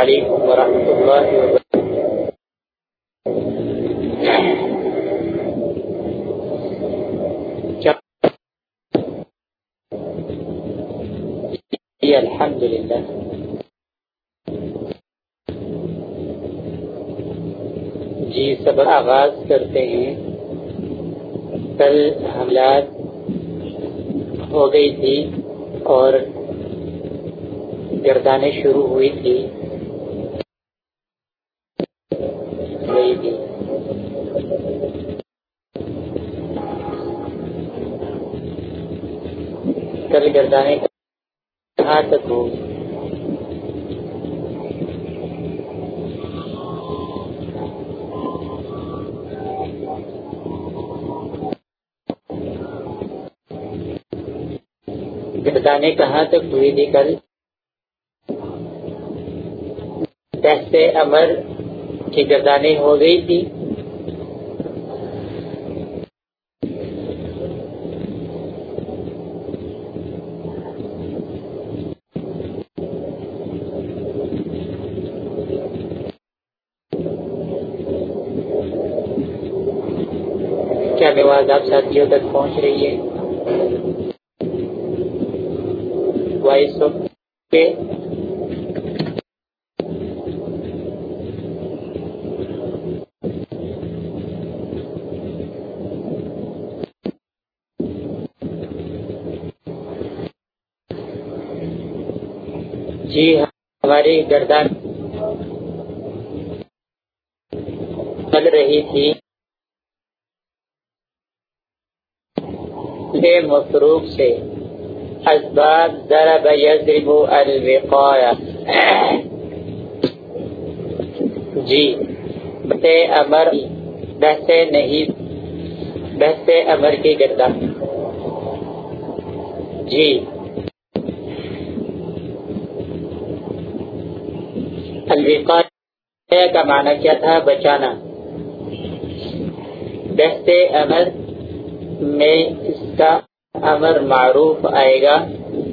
علیکم ورحمۃ اللہ وبرکاتہ الحمد للہ جی سب آغاز کرتے ہیں۔ کل حملات ہو گئی تھی اور گردانیں شروع ہوئی تھی۔ گردانے کہاں تک ہو گردانے کہاں تک ہوئی تھی کل دست امر کی گردانیں ہو گئی تھی کیا آواز آپ ساتھیوں تک پہنچ رہی ہے۔ وائس کے جی ہماری گردان چل رہی تھی مفروق سے۔ اسباب ضرب یضرب الوقایا۔ جی بہتے امر بہتے نہیں بہتے امر کی گردان جی۔ الوقایا کا معنی کیا تھا؟ بچانا۔ بہتے امر میں اس کا امر معروف آئے گا،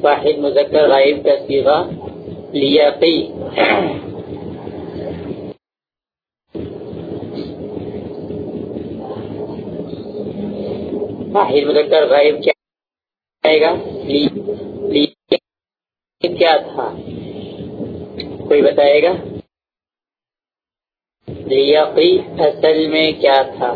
واحد مذکر غائب کا سیغا لیاقی۔ واحد مذکر غائب کیا آئے گا؟ لی... لی... کیا تھا؟ کوئی بتائے گا؟ لیاقی اصل میں کیا تھا؟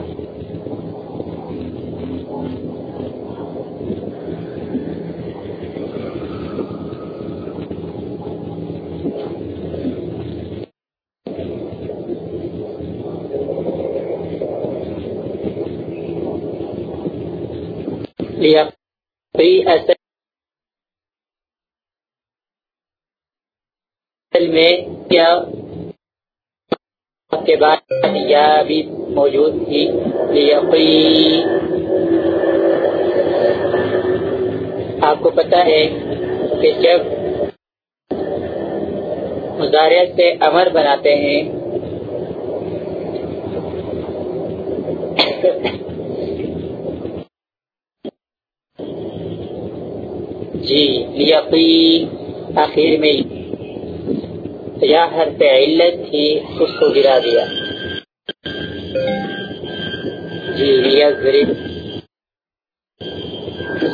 اصل میں کیا کے بعد یا بھی موجود تھی لیقی آپ کو پتا ہے کہ جب مظاہرے سے امر بناتے ہیں جی لیقی آخر میں یا حرف علت تھی، اس کو گرا دیا۔ جی لیا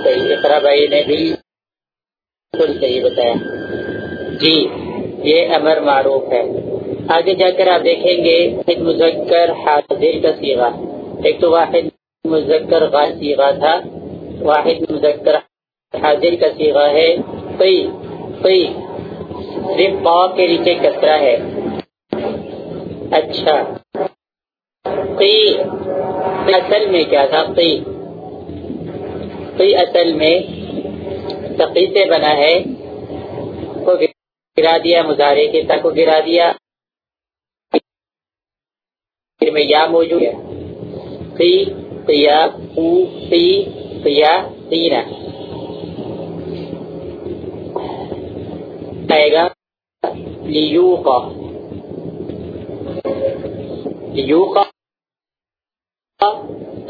صحیح، اقرا بھائی نے بھی بالکل صحیح بتایا۔ جی یہ امر معروف ہے۔ آگے جا کر آپ دیکھیں گے، ایک مذکر حاضر کا سیغا ایک تو واحد مذکر غال سیغا تھا، واحد مذکر حاضر کا سیغا ہے قی قی صرف پا کے نیچے کسرا ہے۔ اچھا۔ قی اصل میں کیا تھا؟ قی قی اصل میں تقی سے بنا ہے۔ کو گرا دیا مظاہرے کے تک کو گرا دیا۔ پھر میں یا موجود ہے قی قیا قو قی قیا قینا آئے گا لیوقا۔ لیوقا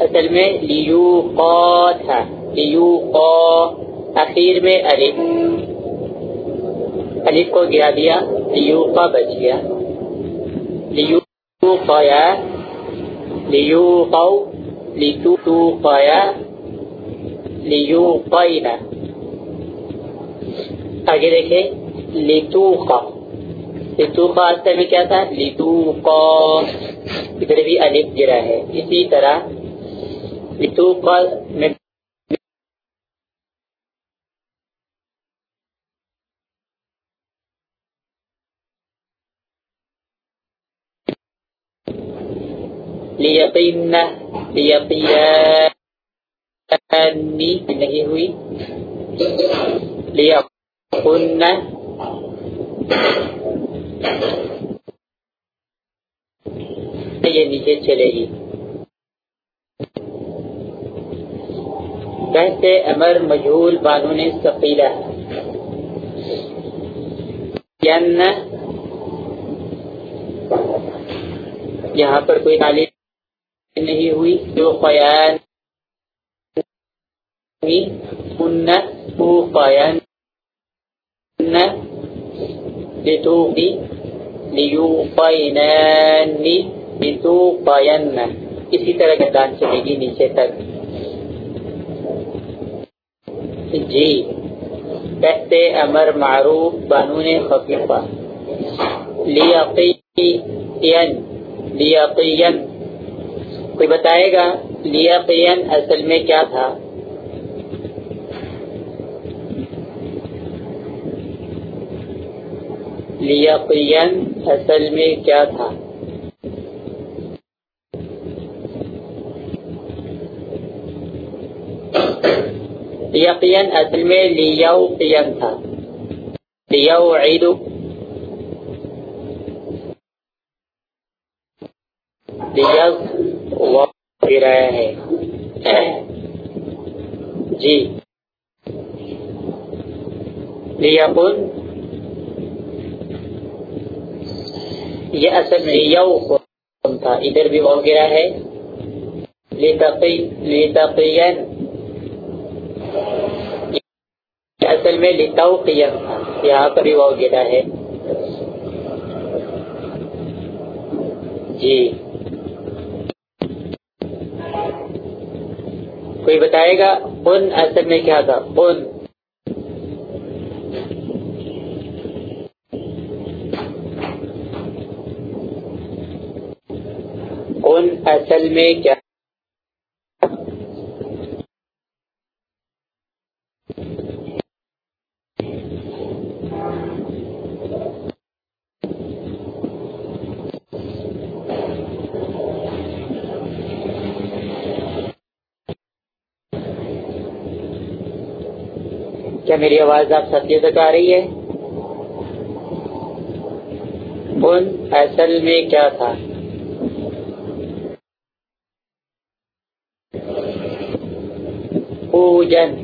اصل میں لیوقا تھا لیوقا اخیر میں الف۔ الف کو گرا دیا، لیوقا بچ گیا۔ لیوقایا لیوقو لیتوقایا لیوقینا۔ آگے دیکھیں۔ لیتوقا لیتوقا اصل میں کیا تھا؟ لیتوقا ادھر بھی الف گرا ہے. اسی طرح لیتوقا میں لیقین لیقینی نہیں ہوئی لیقن یہ نیچے چلے گی۔ کہتے امر مجھول بانو نے سقیلہ یہاں پر کوئی تعلیم نہیں ہوئی۔ جو قیان ان قیان لتوقی لیوقینانی لتوقین اسی طرح گردان چلے گی نیچے تک۔ جی کہتے امر معروف بانون خفیفہ لیقین لیقین کوئی بتائے گا لیقین اصل میں کیا تھا؟ لیقین اصل میں کیا تھا؟ یقین اصل میں لیوقین تھا۔ لیوعید لیغ وغیرہ ہے۔ جی۔ لیقن یہ اصل میں یو تھا۔ ادھر بھی وغیرہ ہے۔ لیتقین اصل میں لتوقین تھا۔ یہاں پر بھی وغیرہ ہے۔ جی۔ کوئی بتائے گا؟ ان اصل میں کیا تھا؟ ان۔ اصل میں کیا کیا میری آواز آپ ستیہ تک آ رہی ہے؟ ان اصل میں کیا تھا؟ پوجن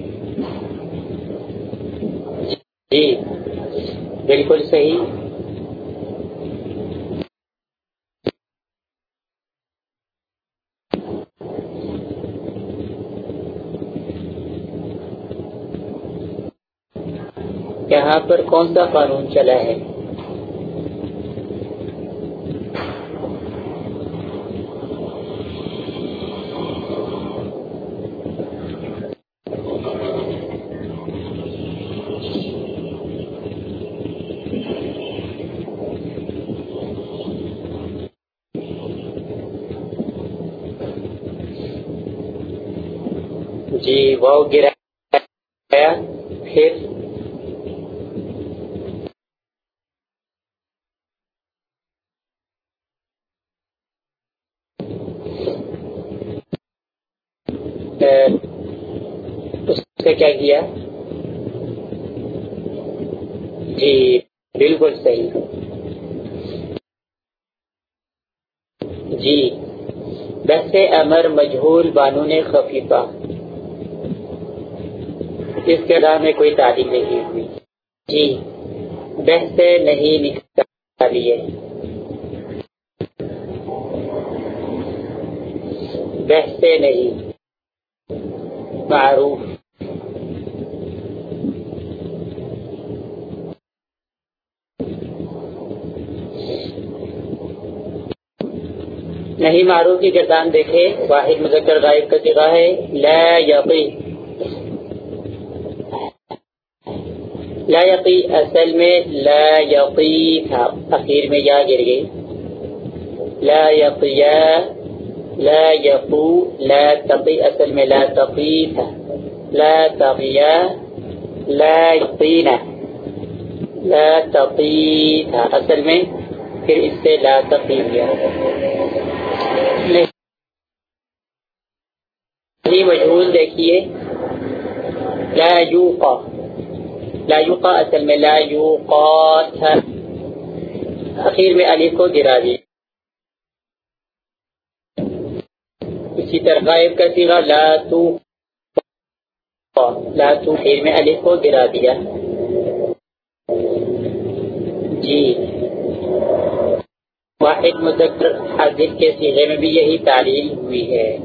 جی بالکل صحیح۔ یہاں پر کون سا قانون چلا ہے؟ گرایا پھر اس سے کیا کیا؟ جی بالکل صحیح۔ جی بحث امر مجہول بانو نے خفیفہ۔ اس کے راہ میں کوئی تعلیم نہیں ہوئی۔ جی بہتے نہیں نکالی بہتے نہیں۔ معروف۔ نہیں معروف کی گردان دیکھے واحد مذکر غائب کا جگہ ہے۔ لا یقین لا یقی اصل میں لا یقی تھا۔ اخیر میں یا گر گئی۔ لا یقیا لا یقو لا تقی اصل میں لا تقی تھا۔ لا تقیا لا یقینا لا تقی تھا۔ اصل میں پھر اس سے لا تقی گیا مجھول دیکھیے۔ لا یوقا لا یوقا اصل میں لا یوقا اخیر میں علی کو گرا دی۔ اسی طرح غائب کا سیغا لا تو لا تو خیر میں علی کو گرا دیا۔ جی۔ واحد مذکر حاضر کے سیغے میں بھی یہی تعلیل ہوئی ہے۔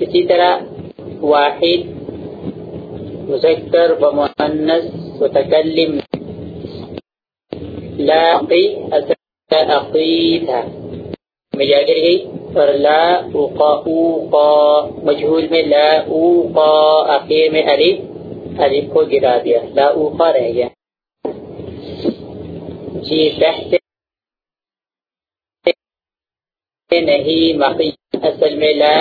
اسی طرح واحد مذکر و مؤنث متکلم لا قی اقی تھا میں جا گر گئی اور لا اوقا اوقا مجھول میں لا اوقا اخیر میں علیف علیف کو گرا دیا. لا اوقا رہ گیا. جی بحث نہیں. مقی اصل میں لا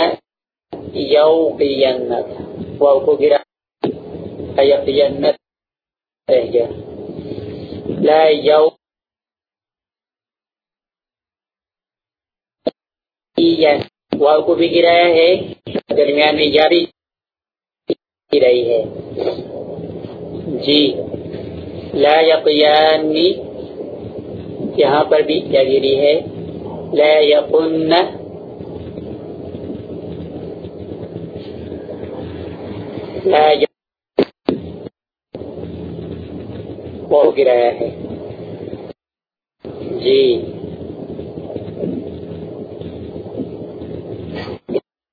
یوقینت واو کو گرا یقینت رہ گیا لا یو واو کو بھی گرایا ہے، درمیان میں یا بھی گرائی ہے۔ جی۔ لا یقیانی یہاں پر بھی کیا گری ہے۔ لا یقن لا وہ گرایا ہے جی۔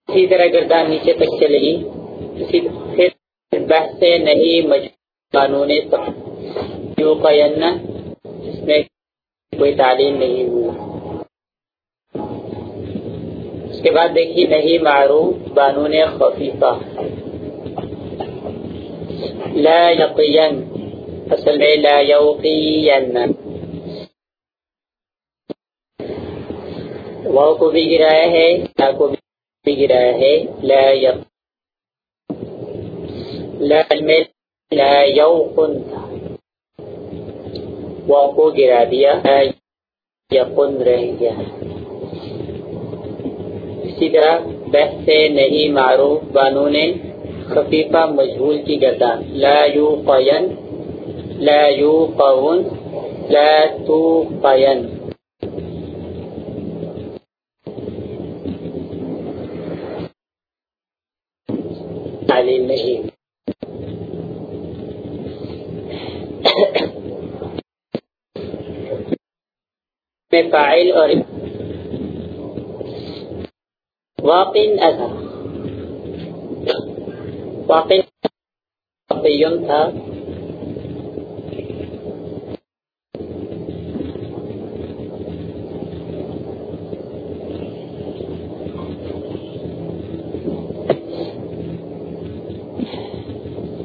اسی طرح گردان نیچے تک چلے گی اسی پھر بحث نہیں قانون یو قین جس میں کوئی تعلیم نہیں ہوئی اس کے بعد دیکھیے، نہیں معروف قانون خفیفہ۔ لا یقین۔ اصل میں لا یوقین واو کو بھی گرایا ہے لا کو بھی گرایا ہے، لا یق لا میں لا یوقن. واو کو گرا دیا، لا یقن رہ گیا. اسی طرح بحث سے نہیں معروف قانون خفیفہ مجھول کی گردان، لا یوقین. لا یوقون لا توقین تعلیم نہیں۔ میں فاعل اور واقن ادا واقن تھا۔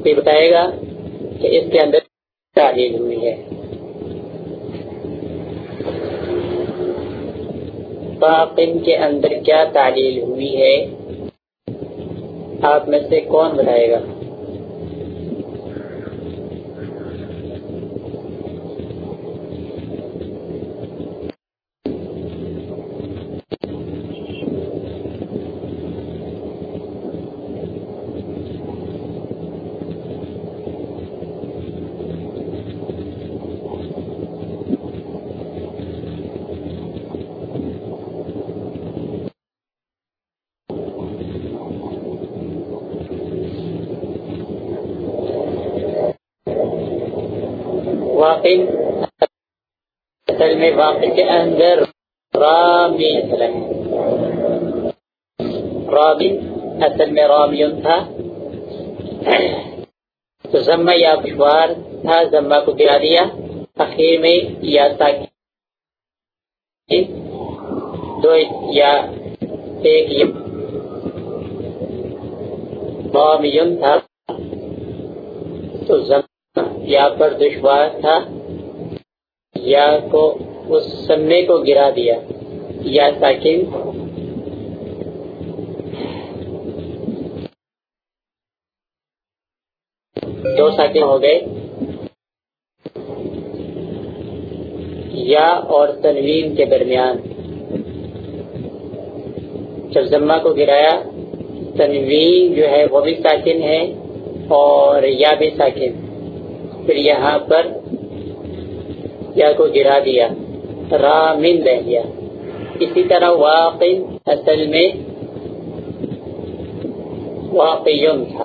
بھی بتائے گا کہ اس کے اندر تعلیم ہوئی ہے۔ باقن کے اندر کیا تعلیل ہوئی ہے؟ آپ میں سے کون بتائے گا واقع اصل میں واقع کے اندر رامی اصل رابی اصل میں رامیون تھا۔ تو زمہ یا پشوار تھا زمہ کو گرا دیا۔ اخیر میں یا تاکہ دو یا ایک یم تھا۔ تو یا پر دشوار تھا۔ یا کو اس سمے کو گرا دیا۔ یا تاکہ دو ساکن ہو گئے۔ یا اور تنوین کے درمیان۔ جب زما کو گرایا، تنوین جو ہے وہ بھی ساکن ہے اور یا بھی ساکن۔ پھر یہاں پر یا کو گرا دیا۔ رامن رہ گیا۔ اسی طرح واقع اصل میں واقعیم تھا۔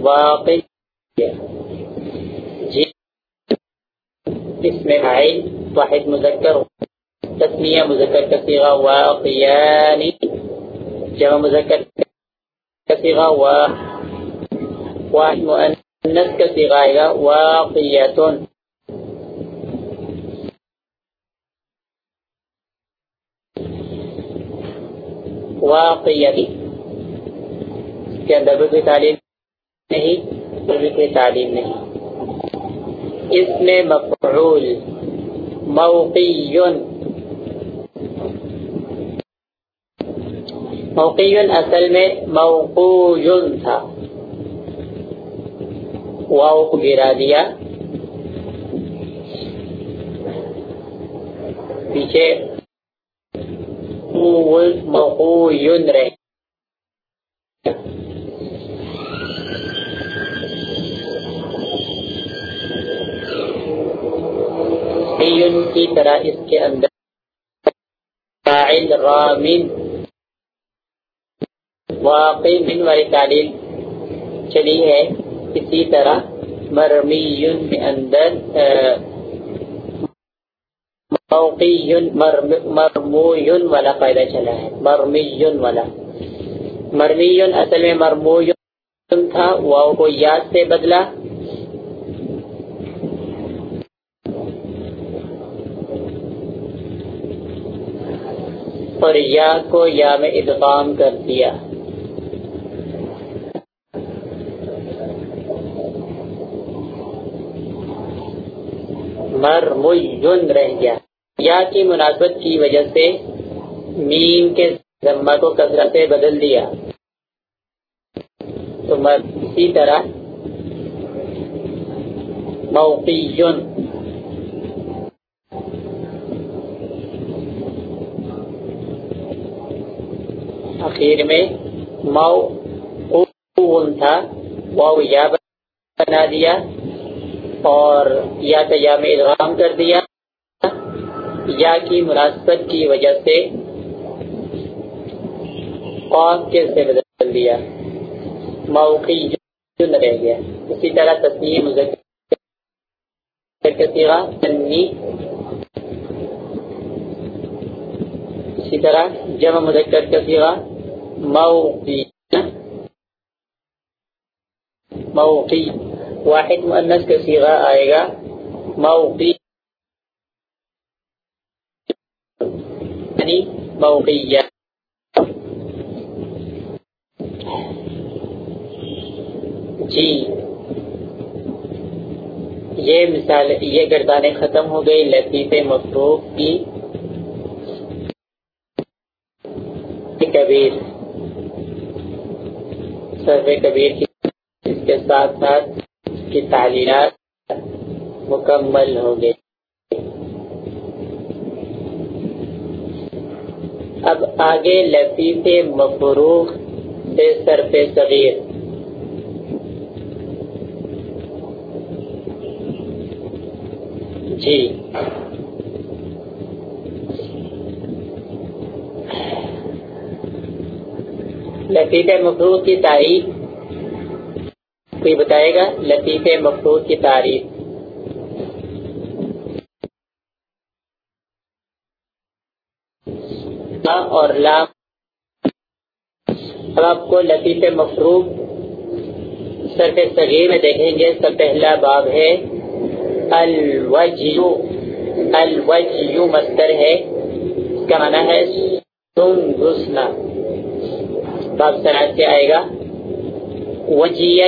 واقع جی اس میں آئی واحد مذکر تسمیہ مذکر کا سیغہ واقعانی جمع مذکر کا سیغہ واحد مؤنس کا سیغہ آئے گا واقعیتون واقعیتی کے اندر بھی تعلیم نہیں کوئی تعلیم نہیں اس میں مفعول. موقعی موقعی اصل میں موقوع. تھا واؤ کو گرا دیا۔ پیچھے موقوع رہے۔ کی طرح اس کے اندر فاعل رامن واقع من والی تعلیم چلی ہے۔ اسی طرح مرمی کے اندر موقی مرموی والا فائدہ چلا ہے مرمی والا۔ مرمی اصل میں مرمو تھا واؤ کو یاد سے بدلا۔ اور یا کو یا میں ادغام کر دیا۔ مرمون رہ گیا۔ یا کی مناسبت کی وجہ سے میم کے ذمہ کو کثرت سے بدل دیا۔ تو اسی طرح موقی میں مو تھا۔ واؤ یا بنا دیا۔ اور یا یا میں ادغام کر دیا یا کی مناسبت کی وجہ سے قوم کے سے بدل دیا۔ موقعی جن رہ گیا۔ اسی طرح تصنیح مذکر اسی طرح جمع مذکر کا سیغا موقی موقی واحد مؤنس کا سیغہ آئے گا۔ موقی یعنی موقیہ جی۔ یہ مثال یہ گردانیں ختم ہو گئی، لطیف مفروق کی۔ کبیر۔ سرو کبیر کی اس کے ساتھ ساتھ کی تعلیمات مکمل ہو گئی اب آگے لطیف مفروخ سے سرف صغیر۔ جی۔ لطیف مفروض کی تعریف کوئی بتائے گا؟ لطیف مفروض کی تعریف۔ اور لام اب آپ کو لطیف مفروض صرف صغیر میں دیکھیں گے۔ سب پہلا باب ہے، الوجیو۔ الوجیو مصدر ہے۔ اس کا معنی ہے؟ سن گسنا باب صنعت سے آئے گا۔ وجیہ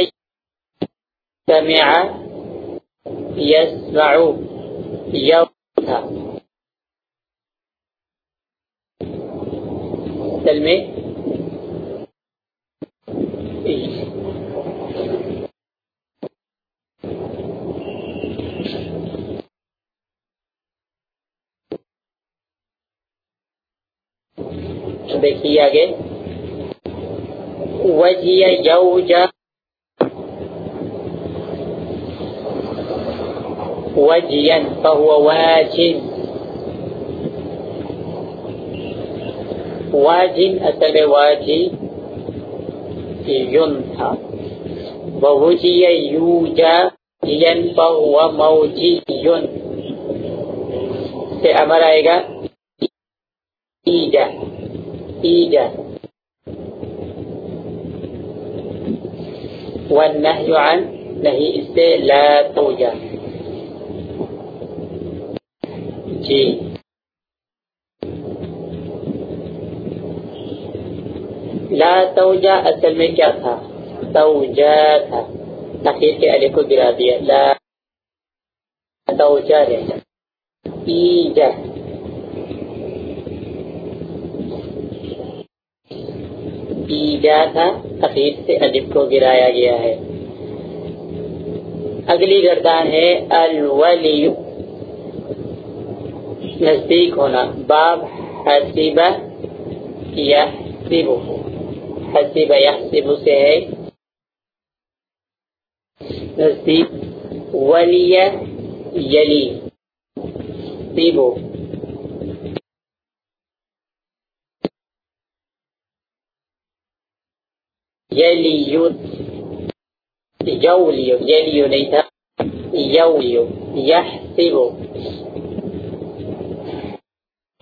سمع یسمع یوم تھا اصل میں دیکھیے آگے. وجیہ یوجا وجیا فهو واجن واجن اصل واجی یون تھا ووجی یوجا ین فهو موجی یون سے امر آئے گا ایجا ایجا والنهي عن نهي اس سے لا توجا جی لا توجا اصل میں کیا تھا؟ توجا تھا۔ تخیر کے علی کو گرا دیا۔ لا توجا رہے ایجا ایجا تھا۔ تخیر سے الف کو گرایا گیا ہے۔ اگلی گردان ہے الولی نزدیک ہونا باب حسیبہ یحسب حسیبہ یحسب سے ہے نزدیک ولی یلی سیبو یلیو یولیو یلیو نہیں تھا یولیو یحسبو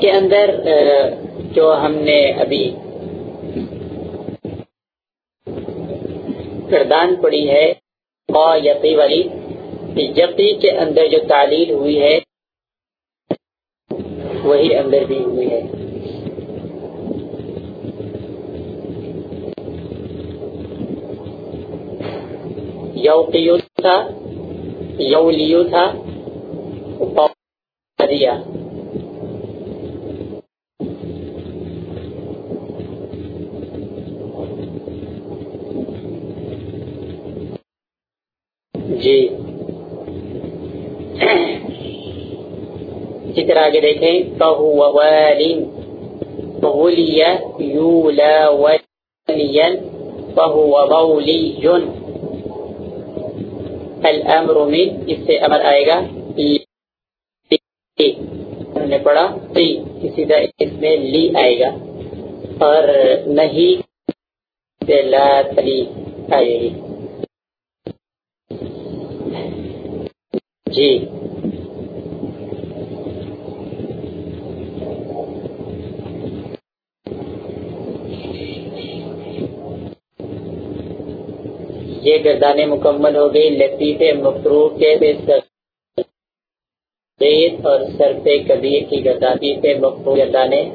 کے اندر جو ہم نے ابھی کردان پڑی ہے قا یقی والی یقی کے اندر جو تعلیل ہوئی ہے، وہی اندر بھی ہوئی ہے۔ یوقیو تھا یولیو تھا دیا جی اسی طرح آگے دیکھیں۔ فہو والین غلی یولا ولیا فہو الامر من، اس سے امر آئے گا۔ ہم نے پڑھا۔ اسی طرح اس میں لی آئے گا۔ اور نہیں، لا تلی آئے گی۔ جی۔ یہ گردانے مکمل ہو گئی، لطیف مفرو کے اور سر پہ کبیر کی گردانی پہ مفرو گردانے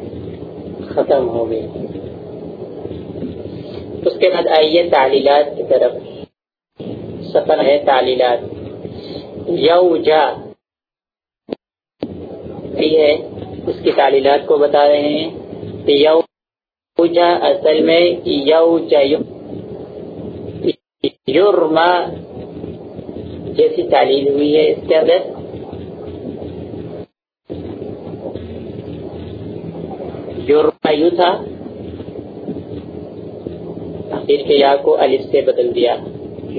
ختم ہو گئی۔ اس کے بعد آئیے تعلیلات کی طرف۔ سفر ہے تعلیلات۔ یو جا ہے۔ اس کی تعلیلات کو بتا رہے ہیں۔ کہ یو اصل میں یو یورما جیسی تعلیل ہوئی ہے، اس کے اندر یورما یو تھا پھر کے یا کو الف سے بدل دیا۔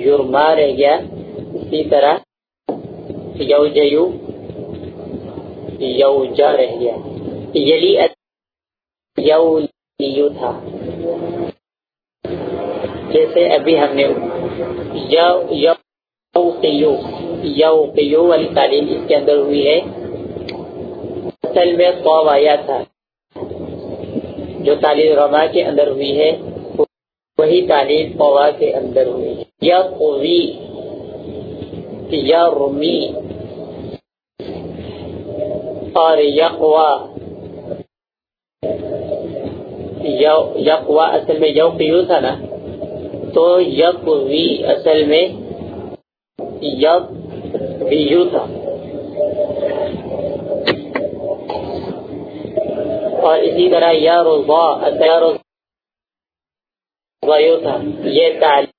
یورما رہ گیا، اسی طرح یو جیو یو جا رہ گیا۔ یلی یو تھا۔ جیسے ابھی ہم نے یو یو والی تعلیم اس کے اندر ہوئی ہے۔ اصل میں قوم آیا تھا۔ جو تعلیم رما کے اندر ہوئی ہے، وہی تعلیم قوا کے اندر ہوئی ہے۔ یقوی یرمی اور یقوا یقوا اصل میں یو یوقیو تھا نا۔ تو یقوی اصل میں یقویو تھا۔ اور اسی طرح یا رضا یا رضا تھا۔ یہ تعلیم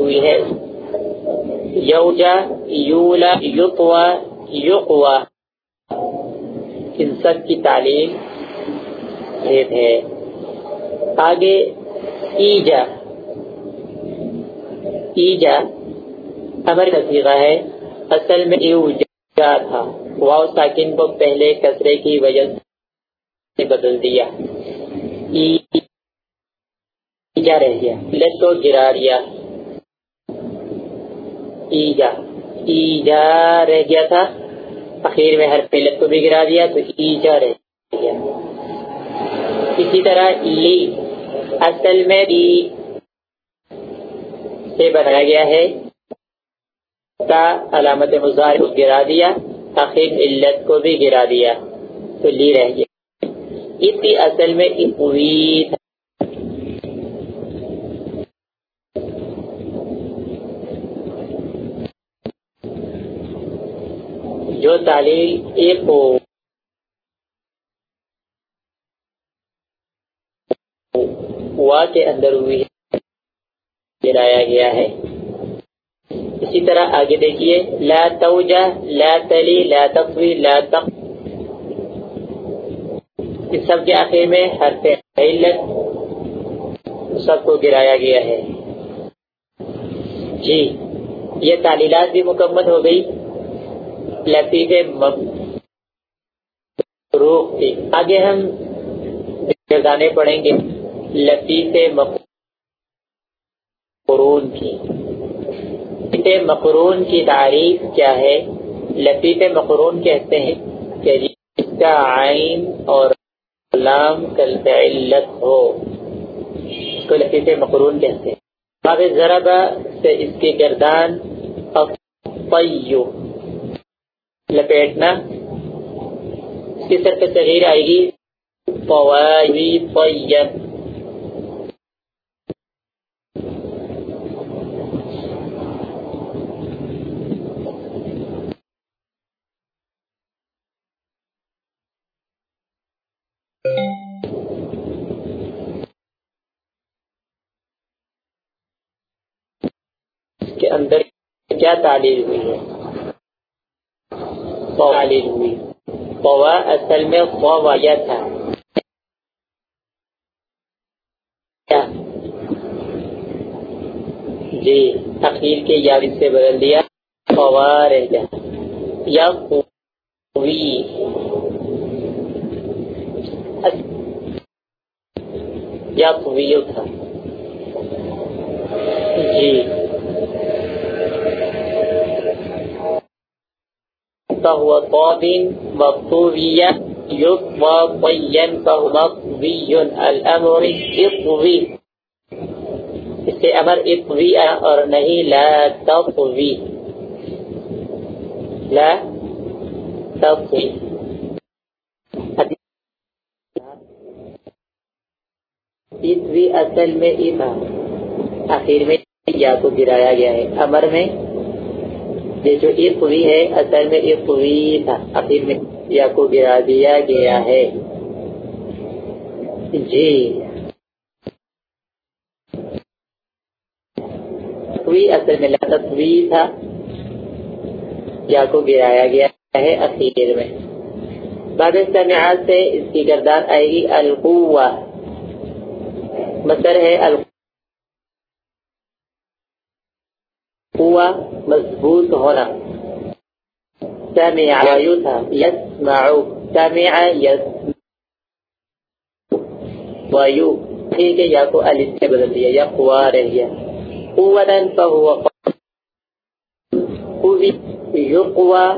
ہوئی ہے۔ یوجا، یولا یقوا یقوا ان سب کی تعلیم بھید ہے۔ آگے، ایجا۔ ایجا امر کا سیغہ ہے۔ اصل میں ایوجا تھا۔ واو ساکن کو پہلے کسرے کی وجہ سے بدل دیا۔ ایجا رہ گیا۔ لت کو گرا دیا ایجا۔ ایجا رہ گیا تھا۔ اخیر میں ہر پلت کو بھی گرا دیا تو ایجا رہ گیا اسی طرح لی اصل میں لی سے بنایا گیا ہے۔ تا علامت مظاہر کو گرا دیا اخیر علت کو بھی گرا دیا، تو لی رہ گیا۔ اسی اصل میں امید جو تعلیم ایک ہو وا کے اندر ہوئی گرایا گیا ہے۔ اسی طرح آگے دیکھیے، لا توجہ، لا تلی، لا تقوی، لا تق۔ اس سب کے آخر میں حرف علت سب کو گرایا گیا ہے۔ جی یہ تعلیلات بھی مکمل ہو گئی۔ لطیف روح تھی آگے ہم گانے پڑھیں گے۔ لطیف مقرون کی۔ لطیف مقرون کی تعریف کیا ہے؟ لطیف مقرون کہتے ہیں کہ جس کا عین اور لام کل علت ہو۔ اس کو لطیف مقرون کہتے ہیں۔ باب ضربہ سے اس کی گردان اطیو لپیٹنا اس کی سر پہ تغیر آئے گی۔ فوائی طیب۔ کے اندر کیا تعلیم ہوئی ہے؟ تعلیم ہوئی قوا اصل میں قوایا تھا جی تخیل کے یاد سے بدل دیا. قوا رہ گیا یا قوی یا قویو تھا جی. فهو طاب مطوبيا يطوى طيا فهو مطوبي الامر اطوي اس سے امر اطوی اور نہیں، لا تطوی لا تطوی اطوی اصل میں اما آخر میں یا کو گرایا گیا ہے۔ امر میں یہ جو اقوی ہے، اصل میں اقوی تھا۔ آخر میں یا کو گرا دیا گیا ہے۔ جی۔ ہوئی اصل میں لطوی تھا۔ یا کو گرایا گیا ہے اخیر میں۔ بعد سمعات سے اس کی گردان آئے گی القوہ۔ مصر ہے القوہ۔ مضبوط ہونا سمع تھا یسمع سمع ٹھیک ہے، یا کو الف سے بدل دیا، یا قوا رہ گیا. فهو ایک قوا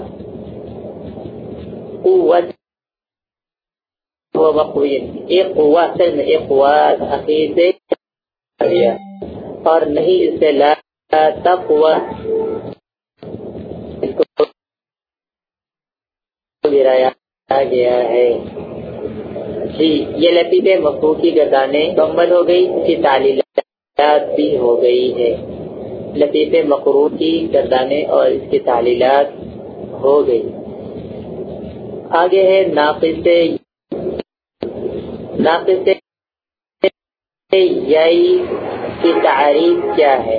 ایک قوا اخیر سے. اور نہیں، اس سے لا تقوی گرایا گیا ہے۔ جی یہ لطیف مقبو کی گردانیں مکمل ہو گئی، اس کی تعلیلات بھی ہو گئی ہے لطیف مقرور کی گردانیں اور اس کی تعلیلات ہو گئی۔ آگے ہے ناقص ناقص یائی کی تعریف کیا ہے؟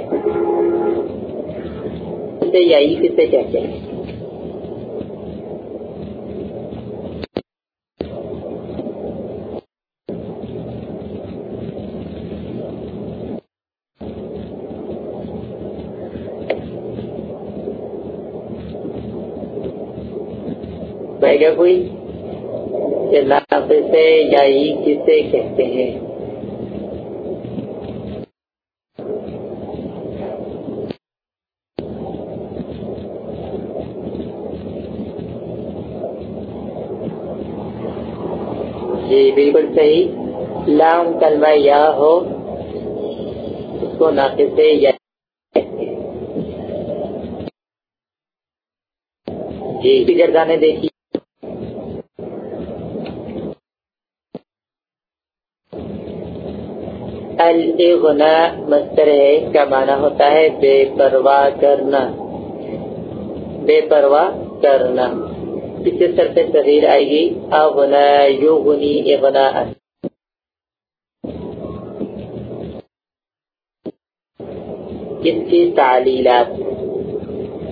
یائی کسے کہتے ہیں؟ گا کوئی سے یا کسے کہتے ہیں جی بالکل صحیح لام کلمہ یا ہو، اس کو ناقص سے یا۔ جی گردانے دیکھیے۔ الاغناء مستر ہے، کیا معنی ہوتا ہے؟ بے پرواہ کرنا۔ بے پرواہ کرنا۔ کسی سر پہ تغیر آئے گی۔ اغنا یغنی اغناء کس کی تعلیلات؟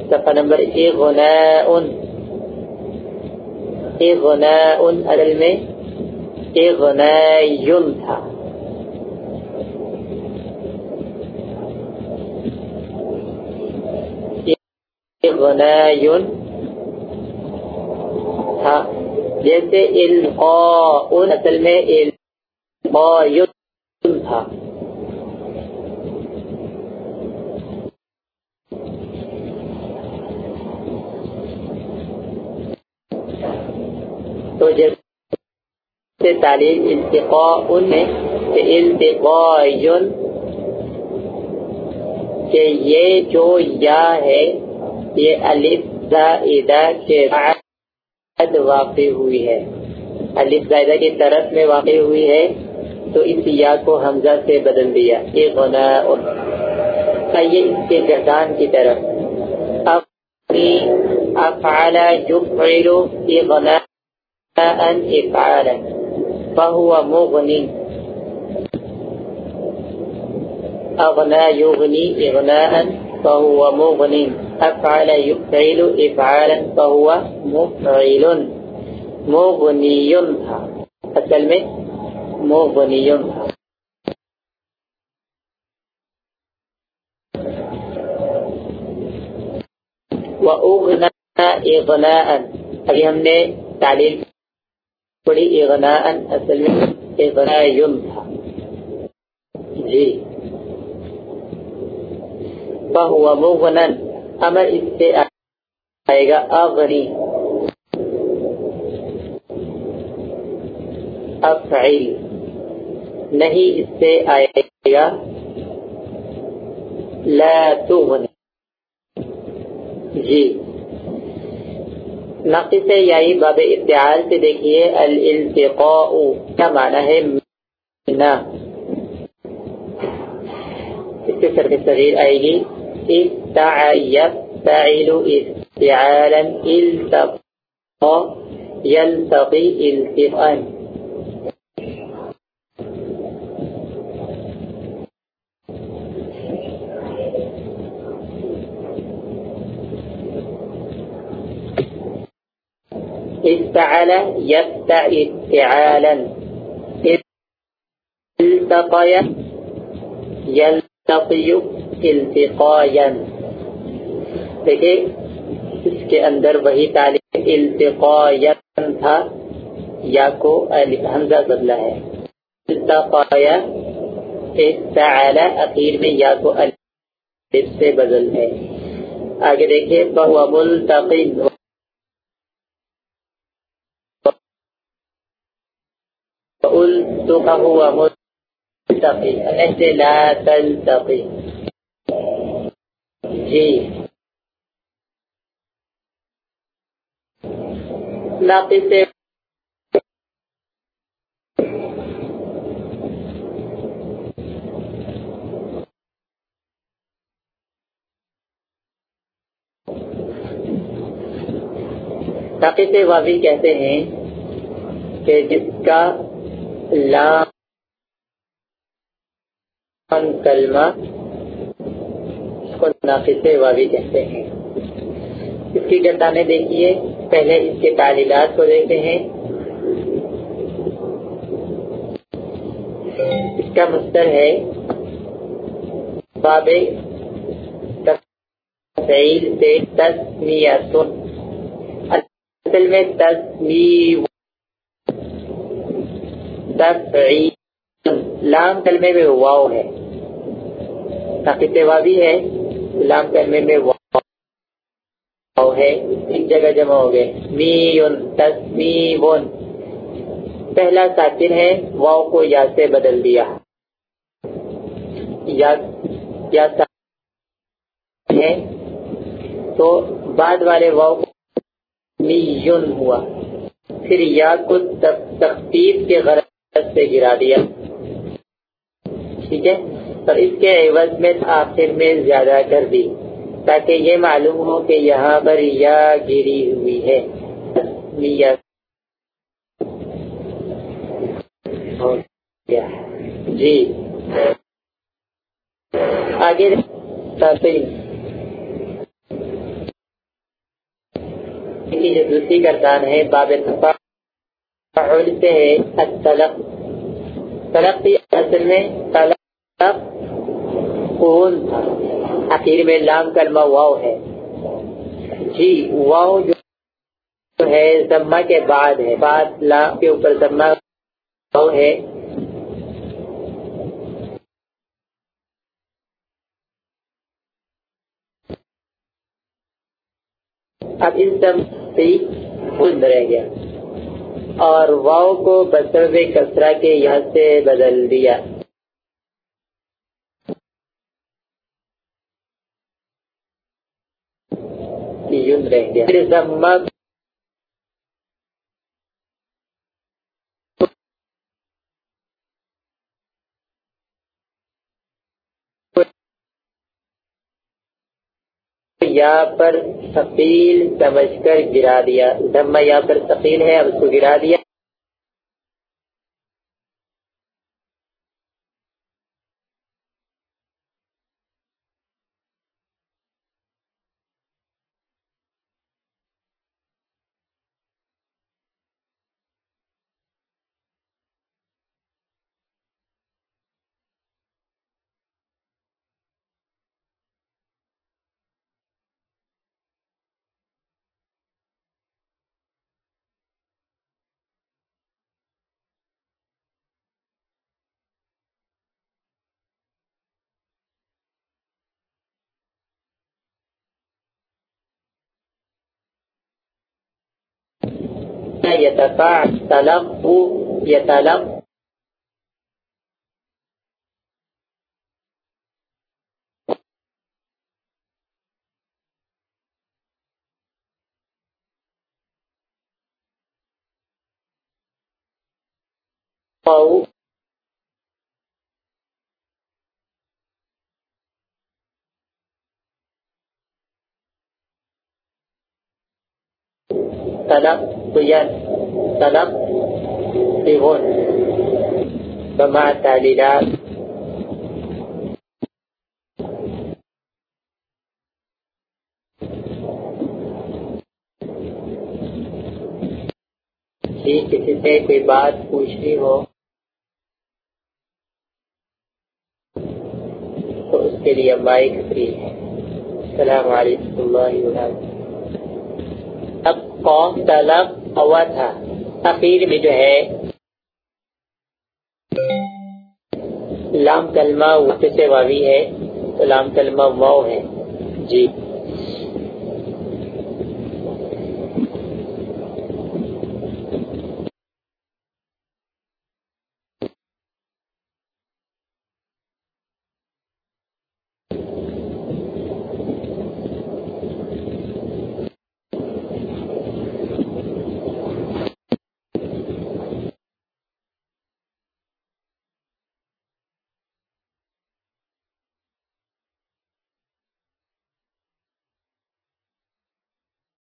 صفحہ نمبر اغناء اغناء اصل میں اغناء تھا۔ غناین تھا۔ جیسے القاء اصل میں القاء تھا۔ تو جیسے تعلیم التقاء میں التقاء کہ یہ جو یا ہے، یہ الف زائدہ کے بعد واقع ہوئی ہے۔ الف زائدہ کی طرف میں واقع ہوئی ہے، تو اس یا کو حمزہ سے بدل دیا۔ یہ غنا یہ اس کے گردان کی طرف۔ افعال یفعل اغناء افعالا فهو مغنی۔ اغنا یغنی اغناء فهو مغنی۔ افعل يفعل افعالا فهو مفعل مغني. تھا اصل میں مغنی تھا وَأُغْنَى إِغْنَاءً. ابھی ہم نے تعلیل پڑھی. اغناء اصل میں اغناء تھا جی. فَهُوَ مُغْنًا امر اس سے آئے گا اغنی۔ افعل نہیں، اس سے آئے گا۔ لا تغنی۔ جی۔ نقص یائی یعنی باب اتعال سے دیکھئے الالتقاء، کیا معنی ہے؟ منا اس کے سر کے صغیر آئے گی۔ ایک يفعل استعالا التقى يلتقي التقاء استعال يفتع استعالا. التقى يلتقي التقايا التقایا دیکھیں اس کے اندر وہی تعلیم التقایا تھا۔ یا کو حمزہ بدلا ہے۔ التقایا استعالا اخیر میں یا کو الف سے بدل ہے۔ آگے دیکھیں۔ بہو ملتقی تو ہوا ملتقی ایسے لا تلتقی جی۔ لاقی سے ناقص واوی کہتے ہیں کہ جس کا لام کلمہ اس کو ناقص واوی کہتے ہیں۔ اس کی گردانیں دیکھیے۔ پہلے اس کے تعلیلات کو دیکھتے ہیں۔ اس کا مستر ہے باب تفعیل سے تسمیتن۔ اصل میں تصویر لام کلمے میں واؤ ہے۔ تاکہ واوی ہے، لام کلمے میں واؤ ہے ایک جگہ جمع ہو گئے میون تصمیون پہلا ساکن ہے واؤ کو یا سے بدل دیا۔ یا ہے۔ تو بعد والے واؤ کو میون ہوا۔ پھر یا کو تخفیف کے غرض سے گرا دیا۔ ٹھیک ہے؟ اور اس کے عوض میں آخر میں زیادہ کر دی۔ تاکہ یہ معلوم ہو کہ یہاں پر یا گری ہوئی ہے۔ جی۔ آگے کی جو دوسری گردان ہے، باب تفاعل سے ہے الطلق طلق کی اصل میں طلق کون آخر میں لام کلمہ واو ہے۔ جی واو جو ہے زمہ کے بعد ہے۔ بعد لام کے اوپر زمہ واو ہے۔ اب اس دم سے خود رہ گیا۔ اور واؤ کو بسر کسرا کے یہاں سے بدل دیا۔ رہ گیا پھر یا پر ثقیل سمجھ کر گرا دیا دھما یا پر ثقیل ہے، اب اس کو گرا دیا۔ يتلق يتلق أو تلقيا تلقون فمع التعليلات کسی سے کوئی بات پوچھنی ہو تو اس کے لیے مائک فری ہے۔ السلام علیکم اللہ وبرکاتہ۔ فارم طلب ہوا تھا اخیر میں جو ہے، لام کلمہ سے واوی ہے تو لام کلمہ واؤ ہے۔ جی۔